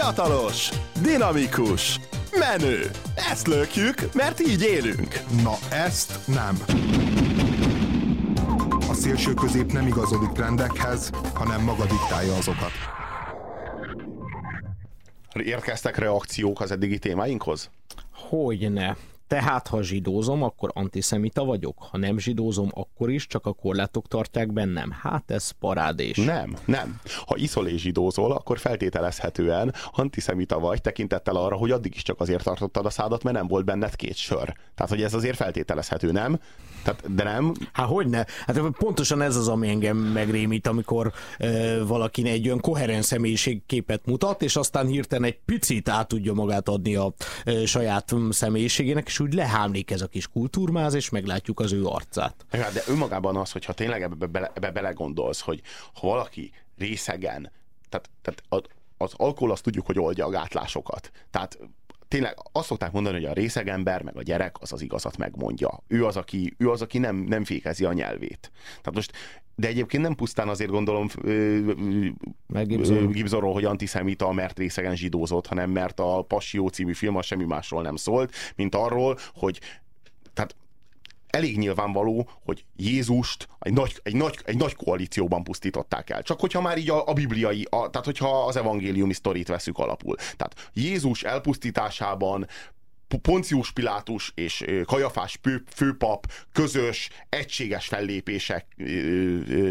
Fiatalos, dinamikus, menő. Ezt lökjük, mert így élünk. Na ezt nem. A szélső közép nem igazodik trendekhez, hanem maga diktálja azokat. Érkeztek reakciók az eddigi témáinkhoz? Hogyne. Tehát, ha zsidózom, akkor antiszemita vagyok. Ha nem zsidózom, akkor is, csak a korlátok tartják bennem. Hát ez parádés. Nem, nem. Ha iszol és zsidózol, akkor feltételezhetően antiszemita vagy, tekintettel arra, hogy addig is csak azért tartottad a szádat, mert nem volt benned két sör. Tehát, hogy ez azért feltételezhető, nem? Tehát, de nem? Hát hogyne? Hát pontosan ez az, ami engem megrémít, amikor e, valaki egy olyan koherens személyiségképet mutat, és aztán hirtelen egy picit át tudja magát adni a e, saját személyiségének, és úgy lehámlik ez a kis kultúrmáz, és meglátjuk az ő arcát. De önmagában az, hogyha tényleg ebbe, bele, ebbe belegondolsz, hogy ha valaki részegen, tehát, tehát az alkohol azt tudjuk, hogy oldja a gátlásokat. Tehát tényleg azt szokták mondani, hogy a részegember, meg a gyerek az az igazat megmondja. Ő az, aki, ő az, aki nem, nem fékezi a nyelvét. Tehát most de egyébként nem pusztán azért gondolom Gibsonról, hogy antiszemita, mert részegen zsidózott, hanem mert a Passió című film az semmi másról nem szólt, mint arról, hogy elég nyilvánvaló, hogy Jézust egy nagy, egy nagy, egy nagy koalícióban pusztították el. Csak hogyha már így a, a bibliai, a, tehát hogyha az evangéliumi sztorit veszük alapul. Tehát Jézus elpusztításában Poncius Pilátus és Kajafás főpap közös, egységes fellépések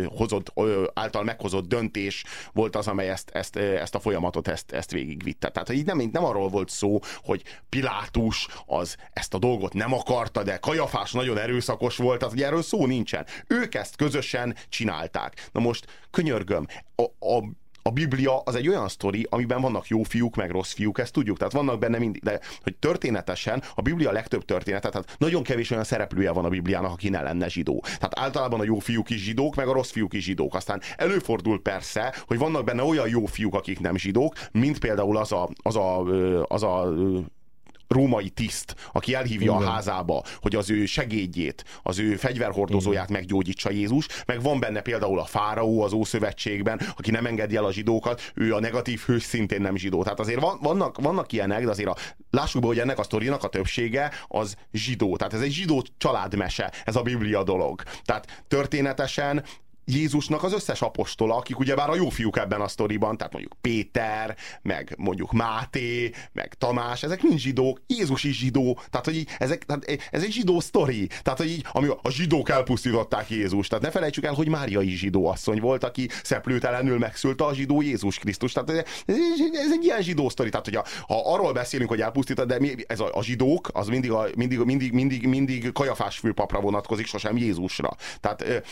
hozott, által meghozott döntés volt az, amely ezt, ezt, ezt a folyamatot ezt, ezt végigvitte. Tehát így nem, nem arról volt szó, hogy Pilátus az ezt a dolgot nem akarta, de Kajafás nagyon erőszakos volt, tehát erről szó nincsen. Ők ezt közösen csinálták. Na most könyörgöm, a, a a Biblia az egy olyan sztori, amiben vannak jó fiúk, meg rossz fiúk, ezt tudjuk, tehát vannak benne mindig, de hogy történetesen a Biblia legtöbb története, tehát nagyon kevés olyan szereplője van a Bibliának, aki ne lenne zsidó. Tehát általában a jó fiúk is zsidók, meg a rossz fiúk is zsidók. Aztán előfordul persze, hogy vannak benne olyan jó fiúk, akik nem zsidók, mint például az a, az a, az a római tiszt, aki elhívja Igen. a házába, hogy az ő segédjét, az ő fegyverhordozóját Igen. meggyógyítsa Jézus, meg van benne például a fáraó az Ószövetségben, aki nem engedi el a zsidókat, ő a negatív hős szintén nem zsidó. Tehát azért van, vannak, vannak ilyenek, de azért a, lássuk be, hogy ennek a sztorinak a többsége az zsidó. Tehát ez egy zsidó családmese, ez a Biblia dolog. Tehát történetesen Jézusnak az összes apostola, akik ugye bár a jó fiúk ebben a sztoriban, tehát mondjuk Péter, meg mondjuk Máté, meg Tamás, ezek mind zsidók, Jézus is zsidó, tehát hogy így, ezek, tehát ez egy zsidó sztori, tehát hogy így, ami a zsidók elpusztították Jézust, tehát ne felejtsük el, hogy Mária is zsidó asszony volt, aki szeplőtelenül megszülte a zsidó Jézus Krisztus, tehát ez, ez egy ilyen zsidó sztori, tehát hogy a, ha arról beszélünk, hogy elpusztított, de mi, ez a, a zsidók, az mindig, a, mindig, mindig, mindig, mindig kajafás főpapra vonatkozik, sosem Jézusra. Tehát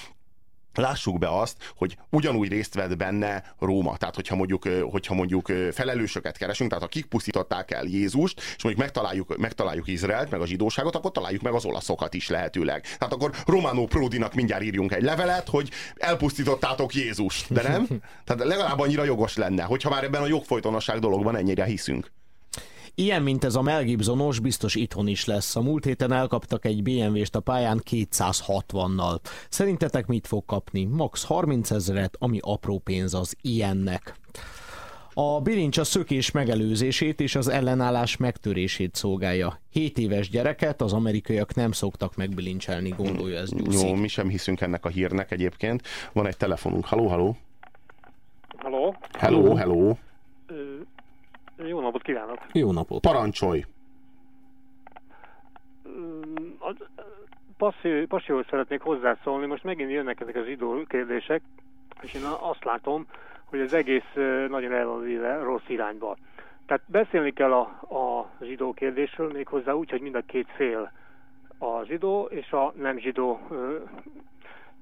lássuk be azt, hogy ugyanúgy részt vett benne Róma. Tehát, hogyha mondjuk, hogyha mondjuk felelősöket keresünk, tehát akik pusztították el Jézust, és mondjuk megtaláljuk, megtaláljuk Izraelt, meg a zsidóságot, akkor találjuk meg az olaszokat is lehetőleg. Tehát akkor Romano Prodinak mindjárt írjunk egy levelet, hogy elpusztítottátok Jézust, de nem? Tehát legalább annyira jogos lenne, hogyha már ebben a jogfolytonosság dologban ennyire hiszünk. Ilyen, mint ez a Mel Gibsonos, biztos itthon is lesz. A múlt héten elkaptak egy BMW-st a pályán 260-nal. Szerintetek mit fog kapni? Max 30 ezeret, ami apró pénz az ilyennek. A bilincs a szökés megelőzését és az ellenállás megtörését szolgálja. 7 éves gyereket az amerikaiak nem szoktak megbilincselni, gondolja ez Gyuszi. Jó, mi sem hiszünk ennek a hírnek egyébként. Van egy telefonunk. Haló, haló. Haló. Hello, hello. Jó napot kívánok! Jó napot! Parancsolj! Passióhoz szeretnék hozzászólni, most megint jönnek ezek az idő kérdések, és én azt látom, hogy az egész nagyon el van véve rossz irányba. Tehát beszélni kell a, a zsidó kérdésről méghozzá úgy, hogy mind a két fél, a zsidó és a nem zsidó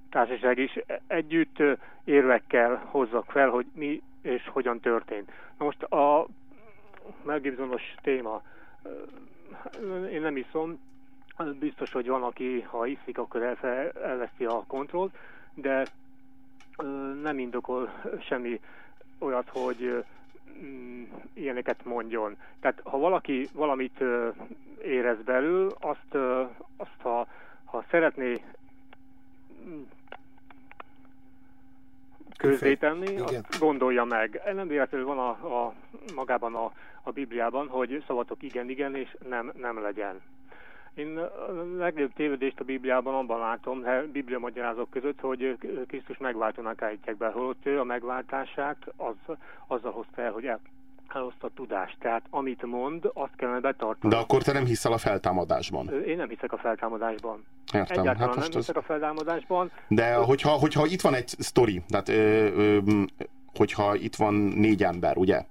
társaság is együtt érvekkel hozzak fel, hogy mi és hogyan történt. Na most a Mel téma. Én nem iszom, biztos, hogy van, aki ha iszik, akkor elveszti a kontrollt, de nem indokol semmi olyat, hogy mm, ilyeneket mondjon. Tehát ha valaki valamit érez belül, azt, azt ha, ha szeretné közzétenni, azt gondolja meg. Nem véletlenül van a, a magában a, a Bibliában, hogy szavatok igen, igen, és nem, nem legyen. Én a legnagyobb tévedést a Bibliában abban látom, Biblia magyarázók között, hogy Krisztus megváltónak állítják be, holott ő a megváltását az, azzal hozta el, hogy el, elhozta a tudást. Tehát amit mond, azt kellene betartani. De akkor te nem hiszel a feltámadásban? Én nem hiszek a feltámadásban. Értem. Egyáltalán hát nem hiszek az... a feltámadásban. De hogyha, hogyha itt van egy sztori, tehát ö, ö, hogyha itt van négy ember, ugye?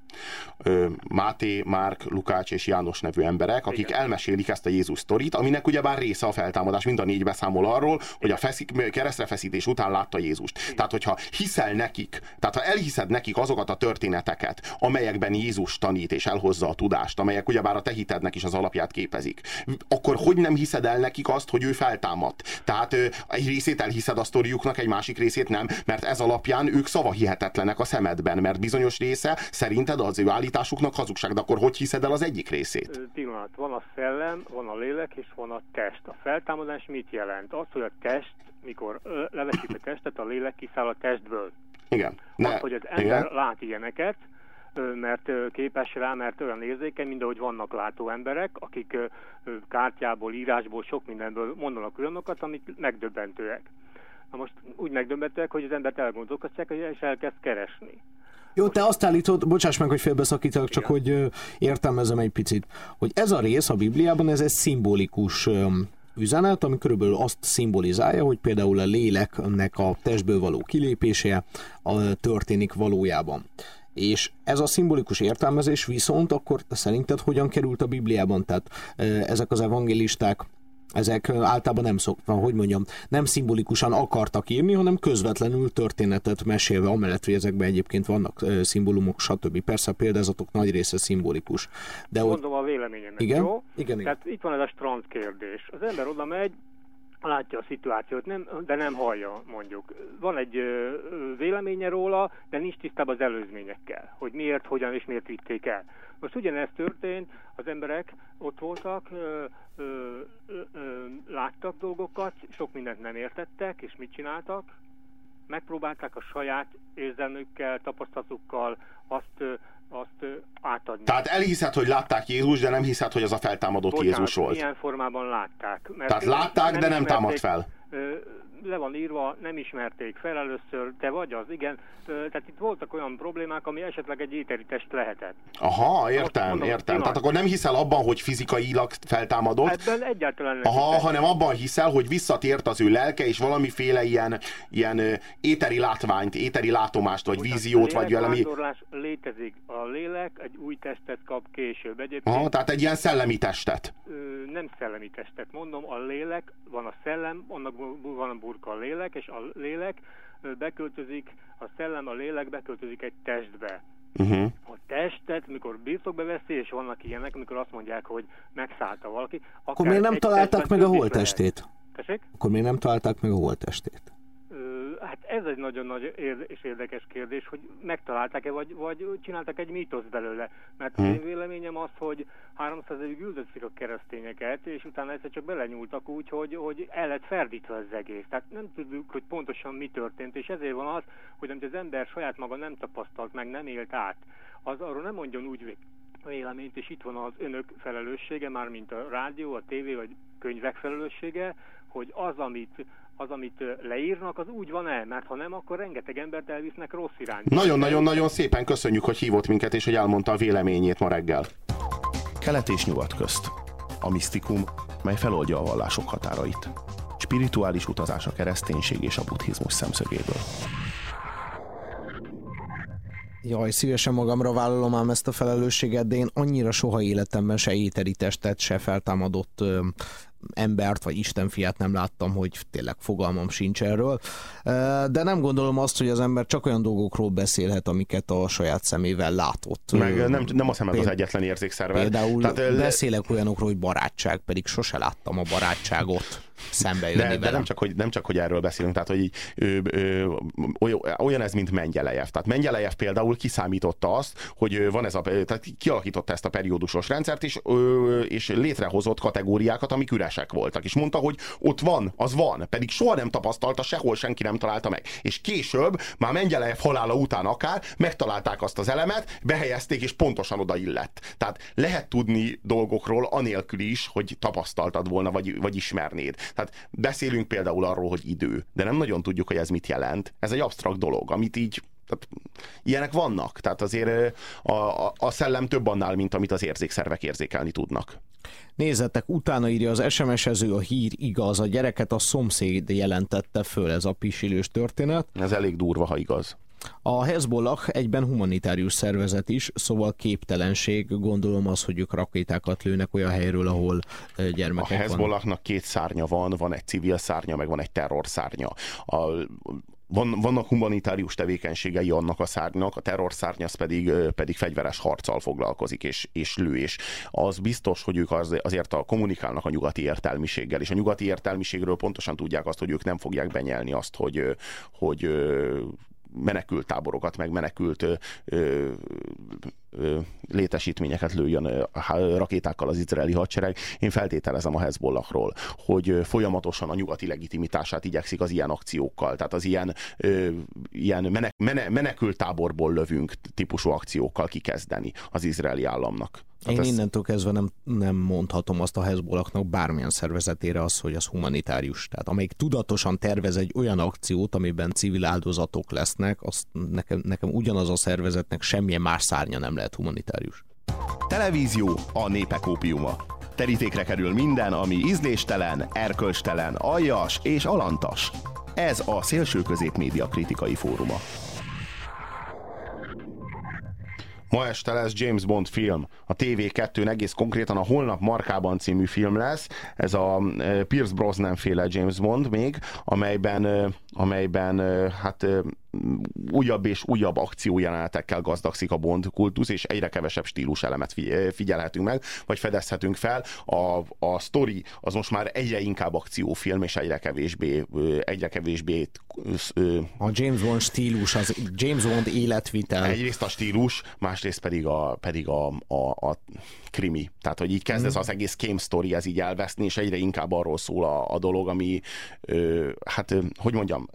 Máté, Márk, Lukács és János nevű emberek, akik Igen. elmesélik ezt a Jézus sztorit, aminek ugyebár része a feltámadás, mind a négy beszámol arról, hogy a feszik, keresztrefeszítés után látta Jézust. Igen. Tehát, hogyha hiszel nekik, tehát ha elhiszed nekik azokat a történeteket, amelyekben Jézus tanít és elhozza a tudást, amelyek ugyebár a te hitednek is az alapját képezik, akkor hogy nem hiszed el nekik azt, hogy ő feltámadt? Tehát egy részét elhiszed a sztoriuknak, egy másik részét nem, mert ez alapján ők szavahihetetlenek a szemedben, mert bizonyos része szerinted az ő állításuknak hazugság, de akkor hogy hiszed el az egyik részét? Pillanat, van a szellem, van a lélek és van a test. A feltámadás mit jelent? Az, hogy a test, mikor leveszik a testet, a lélek kiszáll a testből. Igen. Ne, az, hogy az ember igen. lát ilyeneket, mert képes rá, mert olyan érzékeny, mint ahogy vannak látó emberek, akik kártyából, írásból, sok mindenből mondanak olyanokat, amik megdöbbentőek. Na most úgy megdöbbentőek, hogy az embert elgondolkoztatják, és elkezd keresni. Jó, te azt állítod, bocsáss meg, hogy félbeszakítok, csak Igen. hogy értelmezem egy picit, hogy ez a rész a Bibliában, ez egy szimbolikus üzenet, ami körülbelül azt szimbolizálja, hogy például a léleknek a testből való kilépése történik valójában. És ez a szimbolikus értelmezés viszont akkor szerinted hogyan került a Bibliában? Tehát ezek az evangélisták ezek általában nem szoktam, hogy mondjam, nem szimbolikusan akartak írni, hanem közvetlenül történetet mesélve, amellett, hogy ezekben egyébként vannak szimbólumok, stb. Persze a példázatok nagy része szimbolikus. De Mondom hogy... a véleményemet, igen? jó? Igen, igen. Tehát itt van ez a strand kérdés. Az ember oda megy, látja a szituációt, nem, de nem hallja, mondjuk. Van egy ö, véleménye róla, de nincs tisztában az előzményekkel, hogy miért, hogyan és miért vitték el. Most ugyanez történt, az emberek ott voltak, ö, ö, ö, ö, láttak dolgokat, sok mindent nem értettek, és mit csináltak? Megpróbálták a saját érzelmükkel, tapasztalatukkal azt azt átadni. Tehát elhiszed, hogy látták Jézus, de nem hiszed, hogy az a feltámadott Bocsánat, Jézus volt. Ilyen formában látták. Mert Tehát látták, nem de nem támadt fel le van írva, nem ismerték fel először, te vagy az, igen. Tehát itt voltak olyan problémák, ami esetleg egy éteri test lehetett. Aha, értem, mondom, értem. Tehát akkor nem hiszel abban, hogy fizikailag feltámadott. Ebben egyáltalán nem Aha, hiszem. hanem abban hiszel, hogy visszatért az ő lelke, és valamiféle ilyen, ilyen éteri látványt, éteri látomást, vagy Most víziót, vagy valami... létezik. A lélek egy új testet kap később. Egyébként, Aha, tehát egy ilyen szellemi testet. Nem szellemi testet, mondom, a lélek, van a szellem, annak van a burka a lélek, és a lélek beköltözik, a szellem, a lélek beköltözik egy testbe. Uh-huh. A testet, mikor birtokbe veszi, és vannak ilyenek, amikor azt mondják, hogy megszállta valaki. Akkor miért nem találták meg a holttestét? Akkor miért nem találták meg a holttestét? Hát ez egy nagyon nagy és érdekes kérdés, hogy megtalálták-e, vagy, vagy csináltak egy mítosz belőle. Mert hmm. én véleményem az, hogy 300 évig üldözték a keresztényeket, és utána egyszer csak belenyúltak úgy, hogy, hogy el lett ferdítve az egész. Tehát nem tudjuk, hogy pontosan mi történt, és ezért van az, hogy amit az ember saját maga nem tapasztalt meg, nem élt át, az arról nem mondjon úgy véleményt, és itt van az önök felelőssége, már mint a rádió, a tévé vagy könyvek felelőssége, hogy az, amit az, amit leírnak, az úgy van el, mert ha nem, akkor rengeteg embert elvisznek rossz irányba. Nagyon-nagyon-nagyon szépen köszönjük, hogy hívott minket, és hogy elmondta a véleményét ma reggel. Kelet és nyugat közt. A misztikum, mely feloldja a vallások határait. Spirituális utazás a kereszténység és a buddhizmus szemszögéből. Jaj, szívesen magamra vállalom ám ezt a felelősséget, de én annyira soha életemben se éteri testet, se feltámadott ö, embert, vagy Isten fiát nem láttam, hogy tényleg fogalmam sincs erről. De nem gondolom azt, hogy az ember csak olyan dolgokról beszélhet, amiket a saját szemével látott. Meg nem, nem a szemed az egyetlen érzékszerve. Például Tehát, beszélek olyanokról, hogy barátság, pedig sose láttam a barátságot. Szembe jönni de, de velem. nem, csak, hogy, nem csak, hogy erről beszélünk, tehát hogy így, ö, ö, olyan ez, mint Mengyelejev. Tehát Mengyelejev például kiszámította azt, hogy van ez a, tehát kialakította ezt a periódusos rendszert, és, ö, és létrehozott kategóriákat, amik üresek voltak. És mondta, hogy ott van, az van, pedig soha nem tapasztalta, sehol senki nem találta meg. És később, már Mengyelejev halála után akár, megtalálták azt az elemet, behelyezték, és pontosan oda illett. Tehát lehet tudni dolgokról anélkül is, hogy tapasztaltad volna, vagy, vagy ismernéd. Tehát beszélünk például arról, hogy idő, de nem nagyon tudjuk, hogy ez mit jelent. Ez egy absztrakt dolog, amit így tehát ilyenek vannak. Tehát azért a, a, a szellem több annál, mint amit az érzékszervek érzékelni tudnak. Nézzetek, utána írja az SMS-ező a hír igaz, a gyereket a szomszéd jelentette föl, ez a pisilős történet. Ez elég durva, ha igaz. A Hezbollah egyben humanitárius szervezet is, szóval képtelenség, gondolom az, hogy ők rakétákat lőnek olyan helyről, ahol gyermekek A Hezbollahnak két szárnya van, van egy civil szárnya, meg van egy terror szárnya. A, van, vannak humanitárius tevékenységei annak a szárnynak, a terrorszárny az pedig, pedig fegyveres harccal foglalkozik és, és lő, és az biztos, hogy ők az, azért a, kommunikálnak a nyugati értelmiséggel, és a nyugati értelmiségről pontosan tudják azt, hogy ők nem fogják benyelni azt, hogy, hogy menekült táborokat, meg menekült ö, ö, ö, létesítményeket lőjön rakétákkal az izraeli hadsereg. Én feltételezem a Hezbollahról, hogy folyamatosan a nyugati legitimitását igyekszik az ilyen akciókkal, tehát az ilyen, ö, ilyen menek, mene, menekült táborból lövünk típusú akciókkal kikezdeni az izraeli államnak. Hát Én ezt... innentől kezdve nem, nem mondhatom azt a Hezbollahnak bármilyen szervezetére az, hogy az humanitárius. Tehát amelyik tudatosan tervez egy olyan akciót, amiben civil áldozatok lesznek, azt nekem, nekem ugyanaz a szervezetnek semmilyen más szárnya nem lehet humanitárius. Televízió a népek ópiuma. Terítékre kerül minden, ami ízléstelen, erkölcstelen, aljas és alantas. Ez a Szélső Közép Média Kritikai Fóruma. Ma este lesz James Bond film. A TV2-n egész konkrétan a Holnap Markában című film lesz. Ez a Pierce Brosnan féle James Bond még, amelyben, amelyben hát újabb és újabb akciójelenetekkel gazdagszik a Bond kultusz, és egyre kevesebb stílus elemet figyelhetünk meg, vagy fedezhetünk fel. A, a story az most már egyre inkább akciófilm, és egyre kevésbé, egyre kevésbé a James Bond stílus, az James Bond életvitel. Egyrészt a stílus, másrészt pedig a, pedig a, a, a krimi. Tehát, hogy így kezd ez mm. az egész game story, ez így elveszni, és egyre inkább arról szól a, a dolog, ami, ö, hát, hogy mondjam,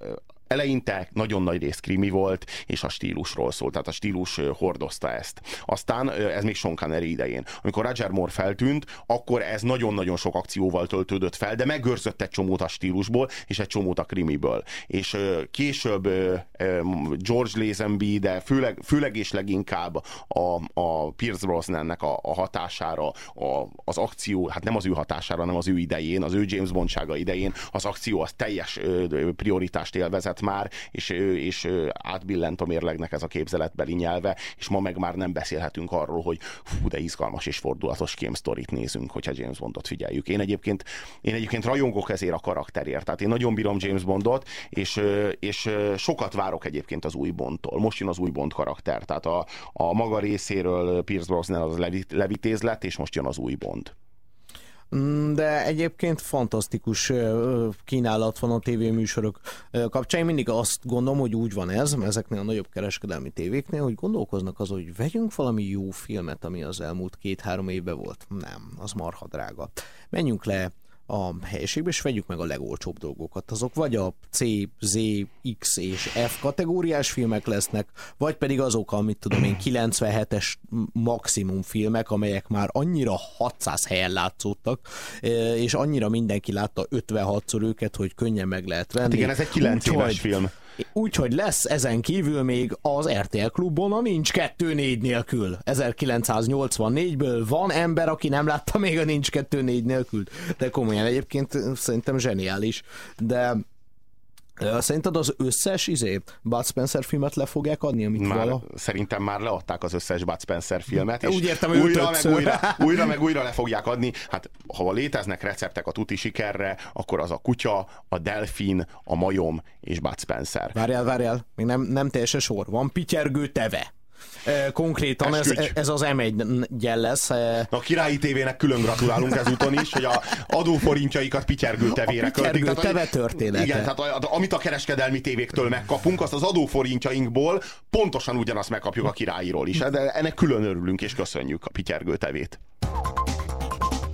eleinte nagyon nagy rész krimi volt, és a stílusról szólt, tehát a stílus hordozta ezt. Aztán ez még Sean Connery idején. Amikor Roger Moore feltűnt, akkor ez nagyon-nagyon sok akcióval töltődött fel, de megőrzött egy csomót a stílusból, és egy csomót a krimiből. És később George Lazenby, de főleg, főleg és leginkább a, a Pierce Brosnannek a, a hatására, a, az akció, hát nem az ő hatására, hanem az ő idején, az ő James Bondsága idején, az akció az teljes prioritást élvezett, már, és, és átbillent a mérlegnek ez a képzeletbeli nyelve, és ma meg már nem beszélhetünk arról, hogy fú, de izgalmas és fordulatos game storyt nézünk, hogyha James Bondot figyeljük. Én egyébként, én egyébként rajongok ezért a karakterért, tehát én nagyon bírom James Bondot, és, és sokat várok egyébként az új Bondtól. Most jön az új Bond karakter, tehát a, a maga részéről Pierce Brosnan az levitéz lett, és most jön az új Bond. Mm, de egyébként fantasztikus kínálat van a tévéműsorok kapcsán. Én mindig azt gondolom, hogy úgy van ez, ezeknél a nagyobb kereskedelmi tévéknél, hogy gondolkoznak az, hogy vegyünk valami jó filmet, ami az elmúlt két-három évben volt. Nem, az marha drága. Menjünk le a helyiségbe, és vegyük meg a legolcsóbb dolgokat. Azok vagy a C, Z, X és F kategóriás filmek lesznek, vagy pedig azok, amit tudom én, 97-es maximum filmek, amelyek már annyira 600 helyen látszódtak, e, és annyira mindenki látta 56-szor őket, hogy könnyen meg lehet venni. Hát igen, ez egy 9 Úgy, éves film. Úgyhogy lesz ezen kívül még az RTL klubon a Nincs 2-4 nélkül. 1984-ből van ember, aki nem látta még a Nincs 2-4 nélkül. De komolyan egyébként szerintem zseniális. De Szerinted az összes izé, Bud Spencer filmet le fogják adni, amit már, vala? Szerintem már leadták az összes Bud Spencer filmet. És Úgy értem, hogy újra, meg újra, újra, meg újra le fogják adni. Hát, ha léteznek receptek a tuti sikerre, akkor az a kutya, a delfin, a majom és Bud Spencer. Várjál, várjál, még nem, nem teljesen sor. Van pityergő teve Konkrétan ez, ez az M1 lesz. Na, a királyi tévének külön gratulálunk ezúton is, hogy a adóforintjaikat pityergő tevére költik. Tehát, teve története. Igen, tehát amit a kereskedelmi tévéktől megkapunk, azt az adóforintjainkból pontosan ugyanazt megkapjuk a királyiról is. De ennek külön örülünk és köszönjük a pityergő tevét.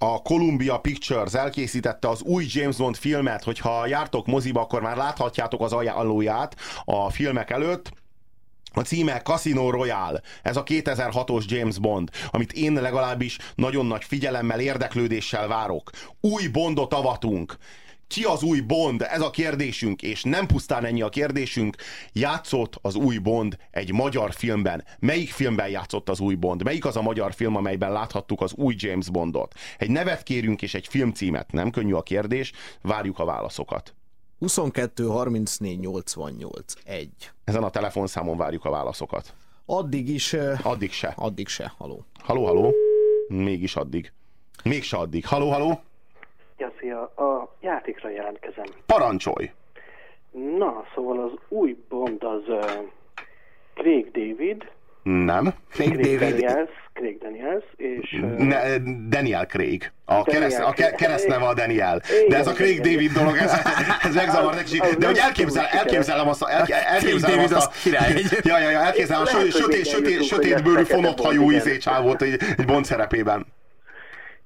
A Columbia Pictures elkészítette az új James Bond filmet, hogyha jártok moziba, akkor már láthatjátok az ajánlóját a filmek előtt. A címe Casino Royale, ez a 2006-os James Bond, amit én legalábbis nagyon nagy figyelemmel, érdeklődéssel várok. Új Bondot avatunk. Ki az új Bond? Ez a kérdésünk, és nem pusztán ennyi a kérdésünk. Játszott az új Bond egy magyar filmben. Melyik filmben játszott az új Bond? Melyik az a magyar film, amelyben láthattuk az új James Bondot? Egy nevet kérünk és egy filmcímet. Nem könnyű a kérdés, várjuk a válaszokat. 22 34 88 1. Ezen a telefonszámon várjuk a válaszokat. Addig is, eh, Addig se. addig se, haló. Haló, haló? Mégis addig. Mégse addig. Haló, haló? Ja, szia, a játékra jelentkezem. Parancsolj! Na, szóval az új Bond az uh, Craig David, Nem. Craig Craig David, Daniels, Craig Daniels, és uh, Ne, Daniel Craig. A, kereszt, a ke, keresztneve a Daniel. Igen, De ez a Craig igen. David dolog, ez, ez megzavar neki. De hogy elképzel, elképzelem azt a... El, elképzelem David azt a az király. ja, ja, ja, elképzelem a sötét, sötét, hogy sötétbőrű, fonott hajú izé csávót egy, egy Bond szerepében.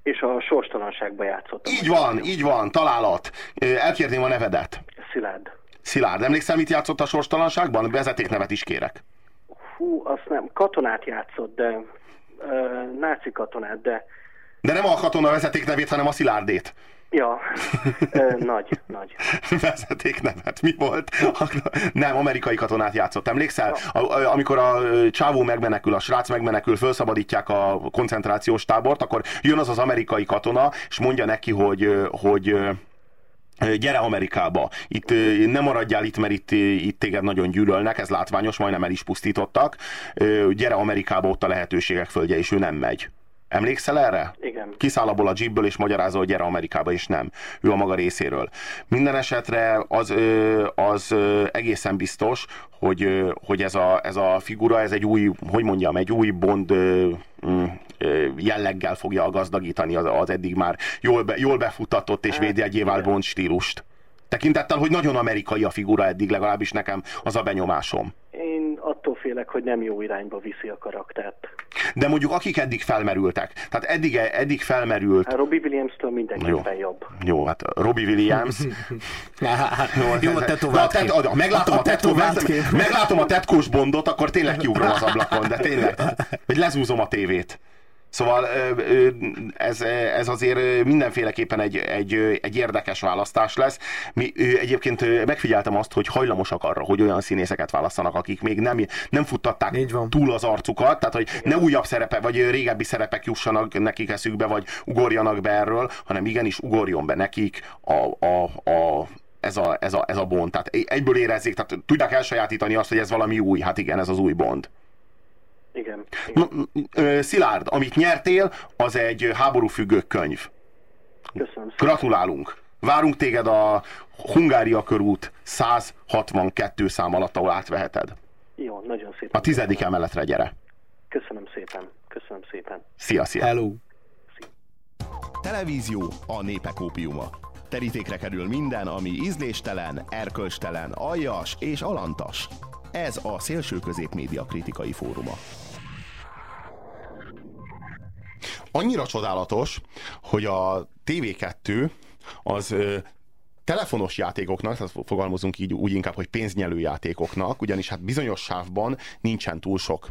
És a sorstalanságba játszott. Így van, így van, találat. Elkérném a nevedet. Szilárd. Szilárd, emlékszel, mit játszott a sorstalanságban? Vezetéknevet is kérek. Hú, azt nem, katonát játszott, de uh, náci katonát, de De nem a katona vezetéknevét, hanem a Szilárdét. Ja, uh, nagy, nagy. vezetéknevet. Mi volt? Nem, amerikai katonát játszott. Emlékszel? A, a, amikor a csávó megmenekül, a srác megmenekül, felszabadítják a koncentrációs tábort, akkor jön az az amerikai katona, és mondja neki, hogy, hogy gyere Amerikába, itt nem maradjál itt, mert itt, itt téged nagyon gyűlölnek, ez látványos, majdnem el is pusztítottak. Gyere Amerikába, ott a lehetőségek földje, és ő nem megy. Emlékszel erre? Igen. Kiszáll abból a jeepből, és magyarázza, hogy gyere Amerikába, és nem. Ő a maga részéről. Minden esetre az, az egészen biztos, hogy, hogy ez, a, ez a figura, ez egy új, hogy mondjam, egy új Bond mm, jelleggel fogja gazdagítani az, az eddig már jól, be, jól befutatott és védjegyé vált Bond stílust. Tekintettel, hogy nagyon amerikai a figura eddig, legalábbis nekem az a benyomásom. Én attól félek, hogy nem jó irányba viszi a karaktert. De mondjuk akik eddig felmerültek, tehát eddig, eddig felmerült, Hát Robbie Williams-től mindenképpen Jó. jobb. jó, hát Robbie Williams, Jó, a tetovált kép. ha meglátom a, A tetovált kép. meglátom a tetkós bondot, akkor tényleg kiugrom az ablakon, de tényleg, hogy lezúzom a tévét. Szóval ez, ez azért mindenféleképpen egy, egy, egy érdekes választás lesz. Mi egyébként megfigyeltem azt, hogy hajlamosak arra, hogy olyan színészeket választanak, akik még nem, nem futtatták Így van. túl az arcukat, tehát hogy ne újabb szerepe, vagy régebbi szerepek jussanak nekik eszükbe, vagy ugorjanak be erről, hanem igenis ugorjon be nekik a, a, a ez a, ez, a, ez a Bond. Tehát egyből érezzék, tehát tudják elsajátítani azt, hogy ez valami új. Hát igen, ez az új Bond. Igen. igen. Szilárd, amit nyertél, az egy háborúfüggő könyv. Köszönöm szépen. Gratulálunk! Várunk téged a Hungária körút 162 szám alatt, ahol átveheted. Jó, nagyon szépen. A tizedik emeletre gyere. Köszönöm szépen. Köszönöm szépen. Szia, szia! Hello. Televízió a népek ópiuma. Terítékre kerül minden, ami ízléstelen, erkölcstelen, aljas és alantas. Ez a Szélső Közép Média kritikai fóruma. Annyira csodálatos, hogy a TV2 az ö, telefonos játékoknak, tehát fogalmazunk így úgy inkább, hogy pénznyelő játékoknak, ugyanis hát bizonyos sávban nincsen túl sok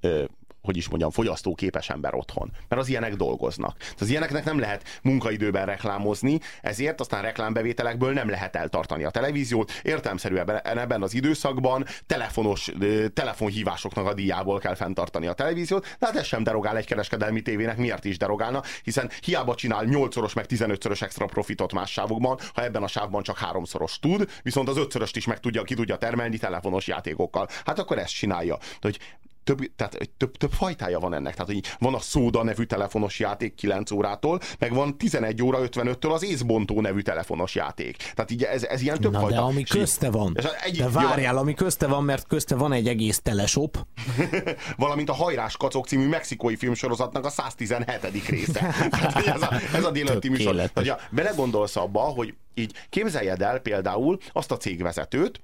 ö, hogy is mondjam, fogyasztóképes ember otthon. Mert az ilyenek dolgoznak. Az ilyeneknek nem lehet munkaidőben reklámozni, ezért aztán reklámbevételekből nem lehet eltartani a televíziót. Értelmszerűen ebben az időszakban telefonos, telefonhívásoknak a díjából kell fenntartani a televíziót, de hát ez sem derogál egy kereskedelmi tévének, miért is derogálna, hiszen hiába csinál 8-szoros meg 15-szörös extra profitot más sávokban, ha ebben a sávban csak háromszoros tud, viszont az ötszöröst is meg tudja, ki tudja termelni telefonos játékokkal. Hát akkor ezt csinálja. De hogy több, tehát több, több fajtája van ennek. Tehát, hogy van a Szóda nevű telefonos játék 9 órától, meg van 11 óra 55-től az észbontó nevű telefonos játék. Tehát így ez, ez ilyen több Na, fajta. de ami közte van. Egy, de várjál, ami közte van, mert közte van egy egész teleshop. Valamint a Hajrás Kacok című mexikói filmsorozatnak a 117. része. Hát, ez a, ez a délelőtti műsor. Hogy belegondolsz abba, hogy így képzeljed el például azt a cégvezetőt,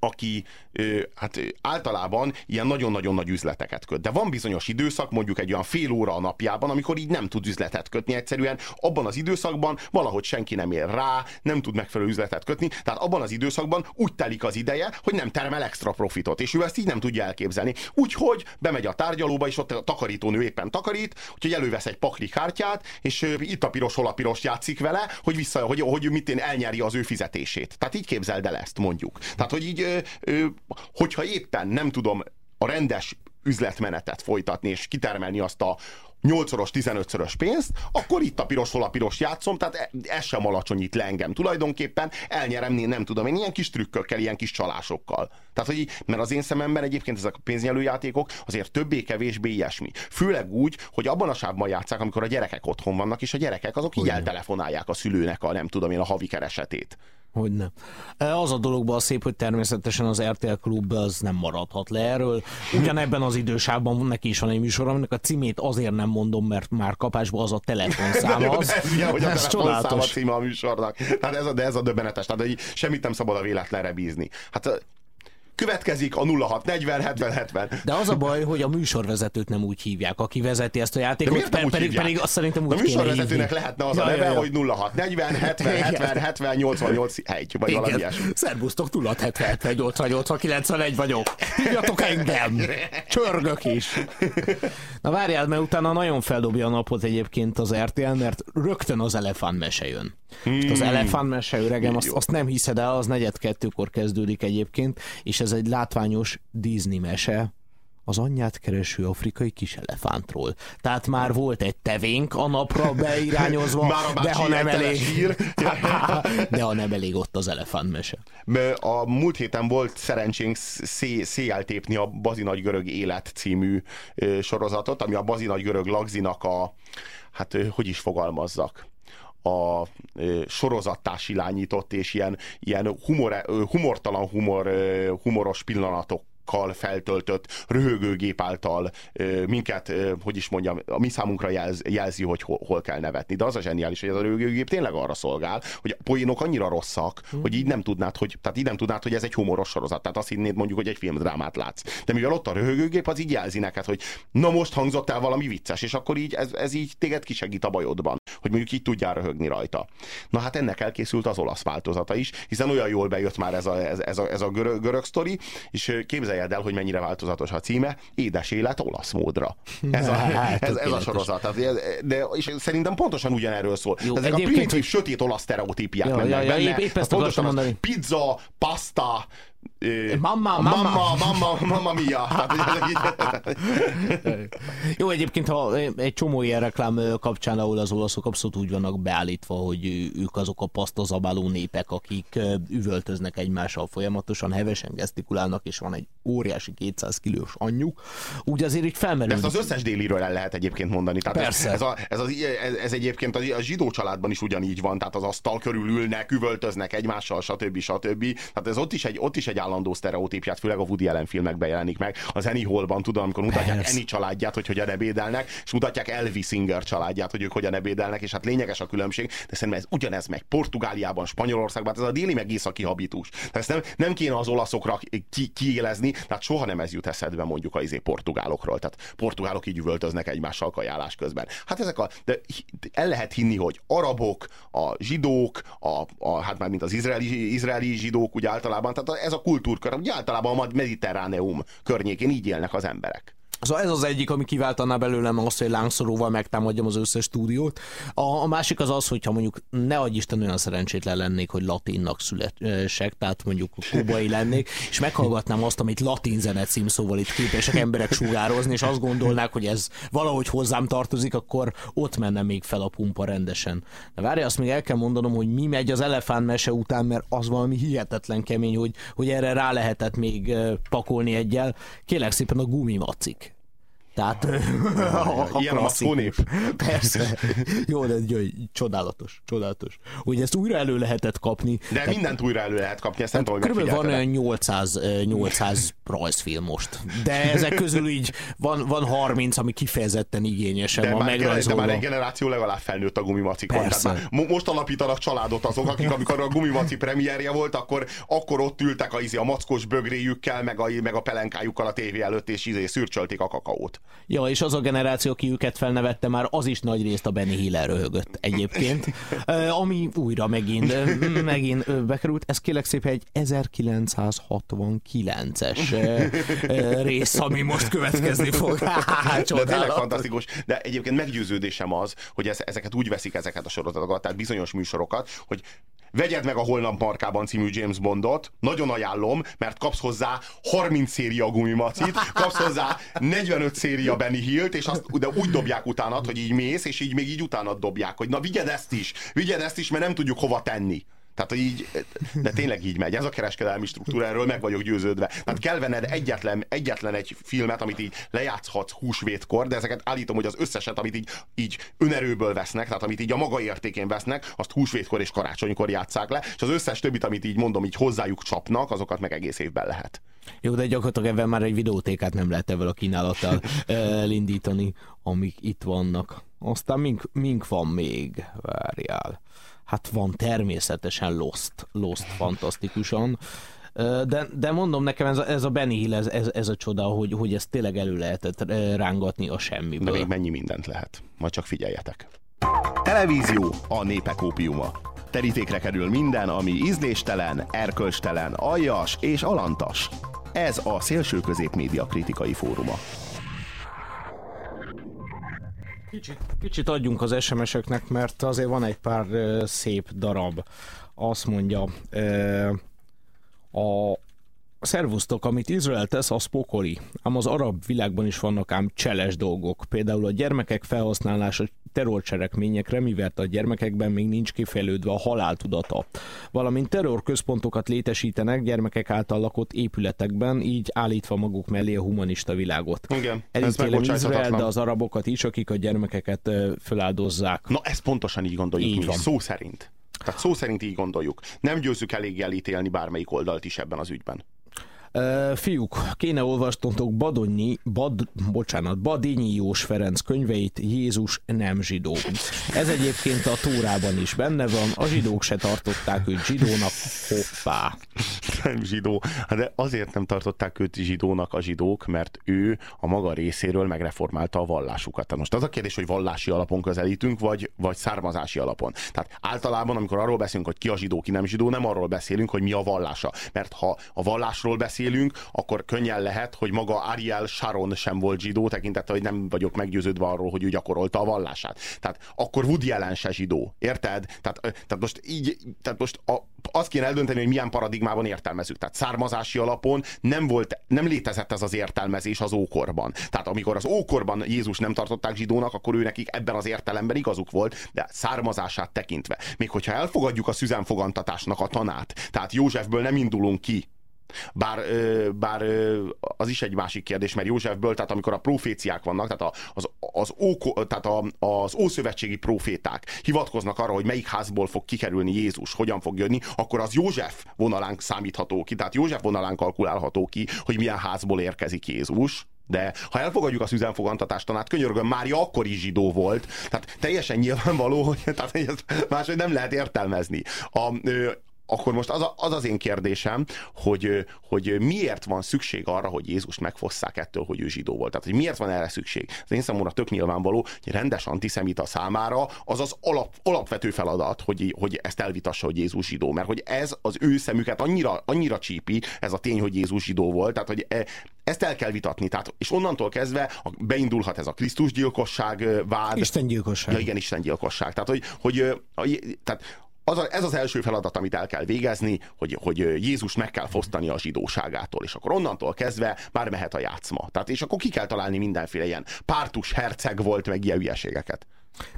aki hát általában ilyen nagyon-nagyon nagy üzleteket köt. De van bizonyos időszak, mondjuk egy olyan fél óra a napjában, amikor így nem tud üzletet kötni. Egyszerűen abban az időszakban valahogy senki nem ér rá, nem tud megfelelő üzletet kötni, tehát abban az időszakban úgy telik az ideje, hogy nem termel extra profitot, és ő ezt így nem tudja elképzelni. Úgyhogy bemegy a tárgyalóba, és ott a takarítónő éppen takarít, úgyhogy elővesz egy pakli kártyát, és itt a piros, hol a piros játszik vele, hogy vissza, hogy, hogy mit én elnyeri az ő fizetését. Tehát így képzeld el ezt, mondjuk. Tehát, hogy így hogyha éppen nem tudom a rendes üzletmenetet folytatni, és kitermelni azt a 8-szoros, 15-szörös pénzt, akkor itt a piros, hol a piros játszom, tehát e, ez sem alacsonyít le engem tulajdonképpen, elnyerem, nem tudom én, ilyen kis trükkökkel, ilyen kis csalásokkal. Tehát, hogy, mert az én szememben egyébként ezek a pénznyelőjátékok azért többé-kevésbé ilyesmi. Főleg úgy, hogy abban a sávban játszák, amikor a gyerekek otthon vannak, és a gyerekek azok így eltelefonálják a szülőnek a nem tudom én a havi keresetét. Hogy nem. Az a dologban a szép, hogy természetesen az RTL Klub az nem maradhat le erről. Ugyanebben az idősában neki is van egy műsor, aminek a címét azért nem mondom, mert már kapásban az a telefonszám az. ez, ilyen, hogy a ez telefonszám a címe a műsornak. Hát ez a, de ez a döbbenetes, tehát hogy semmit nem szabad a véletlenre bízni. Hát Következik a 0640 70 70. De az a baj, hogy a műsorvezetőt nem úgy hívják, aki vezeti ezt a játékot, De miért pedig, pedig azt szerintem úgy A műsorvezetőnek lehetne az ja, a neve, ja, ja. hogy 0640 70 70 70 88 hegy, vagy Igen. valami ilyesmi. Szerbusztok 0670 70 88 91 vagyok. Hívjatok engem! Csörgök is. Na várjál, mert utána nagyon feldobja a napot egyébként az RTL, mert rögtön az elefánt mese jön. Hmm. Az elefánt mese öregem, azt, azt nem hiszed el, az negyed kettőkor kezdődik egyébként, és ez egy látványos Disney mese, az anyját kereső afrikai kis elefántról. Tehát már volt egy tevénk a napra beirányozva, már de ha nem elég, hír. de ha nem elég ott az elefántmese. A múlt héten volt szerencsénk szé, széjjel tépni a Bazinagy görög élet című sorozatot, ami a Bazinagy görög lagzinak a, hát hogy is fogalmazzak, a sorozattá silányított és ilyen, ilyen humor, humortalan humor, humoros pillanatok feltöltött röhögőgép által minket, hogy is mondjam, a mi számunkra jelz, jelzi, hogy hol, hol kell nevetni. De az a zseniális, hogy ez a röhögőgép tényleg arra szolgál, hogy a poénok annyira rosszak, hmm. hogy így nem tudnád, hogy, tehát így nem tudnád, hogy ez egy humoros sorozat. Tehát azt hinnéd mondjuk, hogy egy filmdrámát látsz. De mivel ott a röhögőgép, az így jelzi neked, hogy na most hangzott el valami vicces, és akkor így ez, ez így téged kisegít a bajodban, hogy mondjuk így tudjál röhögni rajta. Na hát ennek elkészült az olasz változata is, hiszen olyan jól bejött már ez a, ez, ez a, ez a görög, görög sztori, és képzelj képzeljed el, hogy mennyire változatos a címe, Édes élet olasz módra. Ez a, hát, ez, ez a sorozat. De, és szerintem pontosan ugyanerről szól. Jó, Ezek a primitív, sötét olasz sztereotípiák mennek ja, ja, benne. Épp, épp ezt pontosan az pizza, pasta, Mamma, mamma, mamma, mamma, mamma mia. Jó, egyébként, ha egy csomó ilyen reklám kapcsán, ahol az olaszok abszolút úgy vannak beállítva, hogy ők azok a pasztazabáló népek, akik üvöltöznek egymással folyamatosan, hevesen gesztikulálnak, és van egy óriási 200 kilós anyjuk, úgy azért így felmerül. ezt az összes déliről el lehet egyébként mondani. Tehát Persze. Ez, ez, a, ez, az, ez, ez egyébként a zsidó családban is ugyanígy van, tehát az asztal körül ülnek, üvöltöznek egymással, stb. stb. Tehát ez ott is egy, ott is egy állandó sztereotípját, főleg a Woody Allen filmekben jelenik meg. Az Annie Hallban, tudom, amikor mutatják Persze. Annie családját, hogy hogyan ebédelnek, és mutatják Elvis Singer családját, hogy ők hogyan ebédelnek, és hát lényeges a különbség, de szerintem ez ugyanez meg Portugáliában, Spanyolországban, ez a déli meg északi habitus. Tehát ezt nem, nem kéne az olaszokra ki, kiélezni, tehát soha nem ez jut eszedbe mondjuk a izé portugálokról. Tehát portugálok így üvöltöznek egymással kajálás közben. Hát ezek a, de el lehet hinni, hogy arabok, a zsidók, a, a hát már mint az izraeli, izraeli zsidók úgy általában, tehát ez a kultúrkör, ugye általában a mediterráneum környékén így élnek az emberek. Szóval ez az egyik, ami kiváltaná belőlem azt, hogy lángszoróval megtámadjam az összes stúdiót. A, a másik az az, hogyha mondjuk ne adj Isten olyan szerencsétlen lennék, hogy latinnak születsek, tehát mondjuk kubai lennék, és meghallgatnám azt, amit latin zene címszóval itt képesek emberek sugározni, és azt gondolnák, hogy ez valahogy hozzám tartozik, akkor ott menne még fel a pumpa rendesen. De várj, azt még el kell mondanom, hogy mi megy az elefánt mese után, mert az valami hihetetlen kemény, hogy, hogy erre rá lehetett még pakolni egyel. Kélek szépen a gumimacik. Tehát a, Ilyen a szónép. Persze. Jó, de jöjj, csodálatos, csodálatos. Hogy ezt újra elő lehetett kapni. De tehát, mindent újra elő lehet kapni, ezt nem tudom, hogy Körülbelül van olyan 800, 800 rajzfilm most. De ezek közül így van, van 30, ami kifejezetten igényesen de van megrajzolva. De már egy generáció legalább felnőtt a gumimacikon. Tehát most alapítanak családot azok, akik amikor a gumimaci premierje volt, akkor, akkor ott ültek a, izé, a mackos bögréjükkel, meg a, meg a pelenkájukkal a tévé előtt, és izé, szürcsölték a kakaót. Ja, és az a generáció, aki őket felnevette, már az is nagy részt a Benny Hiller röhögött egyébként. Ami újra megint, megint bekerült. Ez kérlek szépen egy 1969-es rész, ami most következni fog. De tényleg fantasztikus. De egyébként meggyőződésem az, hogy ez, ezeket úgy veszik ezeket a sorozatokat, tehát bizonyos műsorokat, hogy vegyed meg a Holnap Markában című James Bondot, nagyon ajánlom, mert kapsz hozzá 30 széria gumimacit, kapsz hozzá 45 széria Benny Hill-t, és azt, de úgy dobják utánad, hogy így mész, és így még így utánad dobják, hogy na vigyed ezt is, vigyed ezt is, mert nem tudjuk hova tenni. Tehát, így, de tényleg így megy. Ez a kereskedelmi struktúra, erről meg vagyok győződve. Tehát kell venned egyetlen, egyetlen egy filmet, amit így lejátszhatsz húsvétkor, de ezeket állítom, hogy az összeset, amit így, így önerőből vesznek, tehát amit így a maga értékén vesznek, azt húsvétkor és karácsonykor játszák le, és az összes többit, amit így mondom, így hozzájuk csapnak, azokat meg egész évben lehet. Jó, de gyakorlatilag ebben már egy videótékát nem lehet ebből a kínálattal elindítani, amik itt vannak. Aztán mink, mink van még? Várjál. Hát van természetesen Lost, Lost fantasztikusan. De, de mondom nekem, ez a, ez a Benny Hill, ez, ez, ez a csoda, hogy, hogy ezt tényleg elő lehetett rángatni a semmiből. De még mennyi mindent lehet. Majd csak figyeljetek. Televízió a népek ópiuma. Terítékre kerül minden, ami ízléstelen, erkölcstelen, aljas és alantas. Ez a Szélső Közép Média Kritikai Fóruma. Kicsit, kicsit adjunk az SMS-eknek, mert azért van egy pár szép darab. Azt mondja, a szervusztok, amit Izrael tesz, az pokoli. Ám az arab világban is vannak ám cseles dolgok. Például a gyermekek felhasználása terrorcselekményekre, mivel a gyermekekben még nincs kifejlődve a haláltudata. Valamint terrorközpontokat létesítenek gyermekek által lakott épületekben, így állítva maguk mellé a humanista világot. Igen, Elítélem Izrael, de az arabokat is, akik a gyermekeket feláldozzák. Na, ezt pontosan így gondoljuk így mi, van. szó szerint. Tehát szó szerint így gondoljuk. Nem győzzük elég elítélni bármelyik oldalt is ebben az ügyben. Uh, fiúk, kéne olvastatok Badonyi, Bad, bocsánat, Badinyi Jós Ferenc könyveit, Jézus nem zsidó. Ez egyébként a Tórában is benne van, a zsidók se tartották őt zsidónak, hoppá. Nem zsidó, hát de azért nem tartották őt zsidónak a zsidók, mert ő a maga részéről megreformálta a vallásukat. Tehát most az a kérdés, hogy vallási alapon közelítünk, vagy, vagy származási alapon. Tehát általában, amikor arról beszélünk, hogy ki a zsidó, ki nem zsidó, nem arról beszélünk, hogy mi a vallása. Mert ha a vallásról beszélünk, akkor könnyen lehet, hogy maga Ariel Sharon sem volt zsidó, tekintette, hogy nem vagyok meggyőződve arról, hogy ő gyakorolta a vallását. Tehát akkor Woody Allen se zsidó. Érted? Tehát, tehát most így, tehát most a, azt kéne eldönteni, hogy milyen paradigmában értelmezünk. Tehát származási alapon nem volt, nem létezett ez az értelmezés az ókorban. Tehát amikor az ókorban Jézus nem tartották zsidónak, akkor ő nekik ebben az értelemben igazuk volt, de származását tekintve. Még hogyha elfogadjuk a szüzenfogantatásnak a tanát, tehát Józsefből nem indulunk ki, bár, bár az is egy másik kérdés, mert Józsefből, tehát amikor a proféciák vannak, tehát, az, az, óko, tehát a, az ószövetségi proféták hivatkoznak arra, hogy melyik házból fog kikerülni Jézus, hogyan fog jönni, akkor az József vonalán számítható ki, tehát József vonalán kalkulálható ki, hogy milyen házból érkezik Jézus. De ha elfogadjuk az üzenfogantatást tanát, könyörgöm, Mária akkor is zsidó volt. Tehát teljesen nyilvánvaló, hogy tehát, máshogy nem lehet értelmezni. A, akkor most az, a, az az én kérdésem, hogy, hogy miért van szükség arra, hogy Jézust megfosszák ettől, hogy ő zsidó volt. Tehát, hogy miért van erre szükség. Az én számomra tök nyilvánvaló, hogy rendes antiszemita számára az az alap, alapvető feladat, hogy, hogy ezt elvitassa, hogy Jézus zsidó. Mert hogy ez az ő szemüket annyira, annyira csípi, ez a tény, hogy Jézus zsidó volt, tehát hogy e, ezt el kell vitatni. Tehát, és onnantól kezdve beindulhat ez a Krisztus gyilkosság vád. Isten gyilkosság. Ja, igen, Isten gyilkosság. Tehát, hogy, hogy tehát az a, ez az első feladat, amit el kell végezni, hogy, hogy Jézus meg kell fosztani a zsidóságától, és akkor onnantól kezdve már mehet a játszma. Tehát, és akkor ki kell találni mindenféle ilyen pártus herceg volt, meg ilyen hülyeségeket.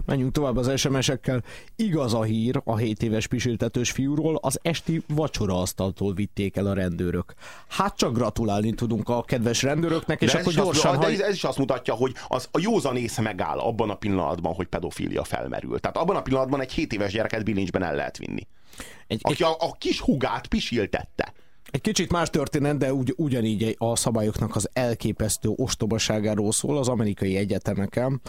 Menjünk tovább az SMS-ekkel. Igaz a hír a 7 éves pisiltetős fiúról, az esti vacsora asztaltól vitték el a rendőrök. Hát csak gratulálni tudunk a kedves rendőröknek, és de akkor gyorsan... Azt, de ez is azt mutatja, hogy az, a józan ész megáll abban a pillanatban, hogy pedofília felmerül. Tehát abban a pillanatban egy 7 éves gyereket bilincsben el lehet vinni. Egy, aki egy... a, a kis hugát pisiltette. Egy kicsit más történet, de ugy, ugyanígy a szabályoknak az elképesztő ostobaságáról szól az amerikai egyetemeken.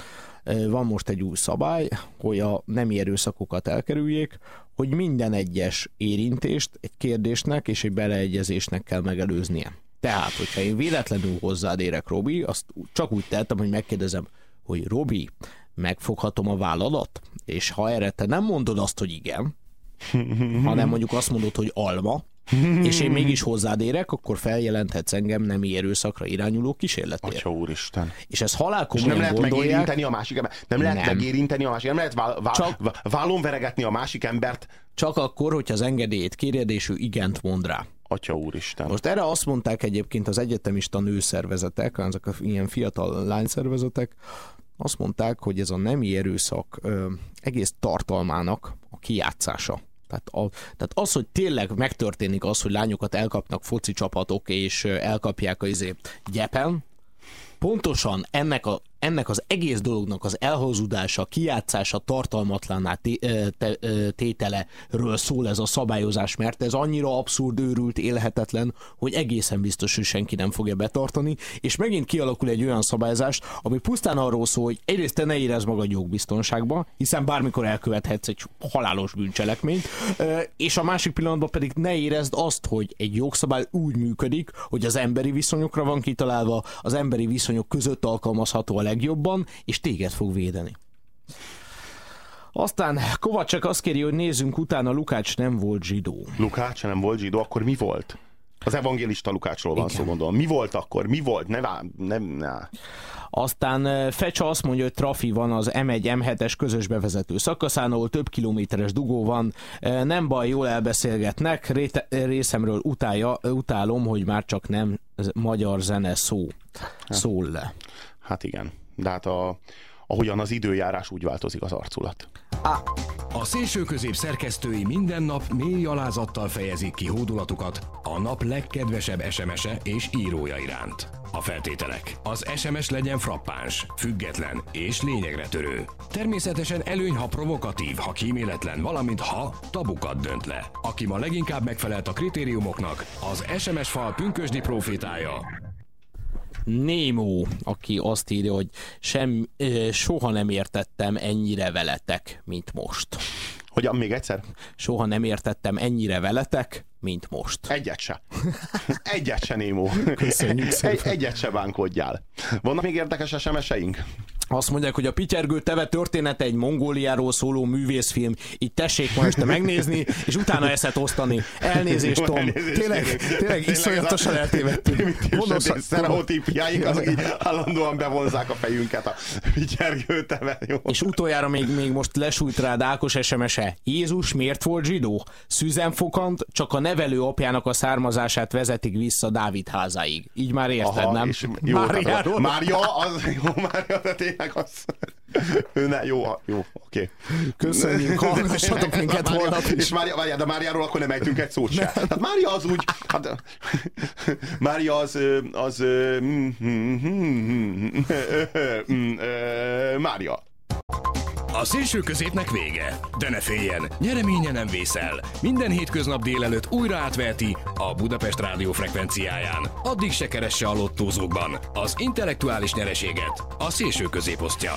Van most egy új szabály, hogy a nemi erőszakokat elkerüljék, hogy minden egyes érintést egy kérdésnek és egy beleegyezésnek kell megelőznie. Tehát, hogyha én véletlenül hozzád érek, Robi, azt csak úgy tettem, hogy megkérdezem, hogy Robi, megfoghatom a vállalat? És ha erre te nem mondod azt, hogy igen, hanem mondjuk azt mondod, hogy alma, és én mégis hozzád érek, akkor feljelenthetsz engem nem erőszakra irányuló kísérletért. Atya úristen. És ez halál és nem lehet gondolják. megérinteni a másik embert. Nem lehet nem. megérinteni a másik embert, nem lehet vál, vál, Csak... vállon veregetni a másik embert. Csak akkor, hogyha az engedélyét kéred, és ő igent mond rá. Atya úristen. Most erre azt mondták egyébként az egyetemista nőszervezetek, azok a ilyen fiatal lányszervezetek, azt mondták, hogy ez a nemi erőszak ö, egész tartalmának a kijátszása. Tehát, a, tehát az, hogy tényleg megtörténik az, hogy lányokat elkapnak foci csapatok, és elkapják a izé gyepen, pontosan ennek a ennek az egész dolognak az elhozódása, kijátszása, tartalmatlanná tételeről szól ez a szabályozás, mert ez annyira abszurd, őrült, élhetetlen, hogy egészen biztos, hogy senki nem fogja betartani, és megint kialakul egy olyan szabályozás, ami pusztán arról szól, hogy egyrészt te ne érezd magad jogbiztonságba, hiszen bármikor elkövethetsz egy halálos bűncselekményt, és a másik pillanatban pedig ne érezd azt, hogy egy jogszabály úgy működik, hogy az emberi viszonyokra van kitalálva, az emberi viszonyok között alkalmazható a legjobban, és téged fog védeni. Aztán Kovacsek azt kéri, hogy nézzünk utána, Lukács nem volt zsidó. Lukács nem volt zsidó, akkor mi volt? Az evangélista Lukácsról van Igen. szó, mondom. Mi volt akkor? Mi volt? Ne, nem, ne. Aztán Fecsa azt mondja, hogy trafi van az M1, M7-es közös bevezető szakaszán, ahol több kilométeres dugó van. Nem baj, jól elbeszélgetnek. Réte, részemről utálja, utálom, hogy már csak nem magyar zene szó, szól le. Hát igen de hát a, ahogyan az időjárás, úgy változik az arculat. A szélső közép szerkesztői minden nap mély alázattal fejezik ki hódulatukat a nap legkedvesebb SMS-e és írója iránt. A feltételek. Az SMS legyen frappáns, független és lényegre törő. Természetesen előny, ha provokatív, ha kíméletlen, valamint ha tabukat dönt le. Aki ma leginkább megfelelt a kritériumoknak, az SMS fal pünkösdi profétája, Némó, aki azt írja, hogy sem, soha nem értettem ennyire veletek, mint most. Hogyan még egyszer? Soha nem értettem ennyire veletek, mint most. Egyet se. Egyet se, Némó. Köszönjük szépen. Egy, egyet se bánkodjál. Vannak még érdekes SMS-eink? Azt mondják, hogy a Pityergő teve története egy Mongóliáról szóló művészfilm. Így tessék ma este megnézni, és utána eszet osztani. Elnézést, Tom. Elnézést, tényleg, tényleg iszonyatosan eltévedtünk. Mondom, sztereotípiáink azok így állandóan bevonzák a fejünket a Pityergő teve. Jó. És utoljára még, még most lesújt rád Ákos SMS-e. Jézus miért volt zsidó? Szüzenfokant csak a nevelő apjának a származását vezetik vissza Dávid házáig. Így már érted, Aha, nem? Jó. Mária, az, jó, Mária, de tényleg az... Ne, jó, jó, oké. Köszönjük, hallgassatok minket Mária, holnap is. És Mária, várjál, de Máriáról akkor nem ejtünk egy szót se. Hát Mária az úgy... Hát, Mária az... az Mária. A szélső középnek vége, de ne féljen, nyereménye nem vészel. Minden hétköznap délelőtt újra átveheti a Budapest rádió frekvenciáján. Addig se keresse a lottózókban az intellektuális nyereséget, a szélső középosztja.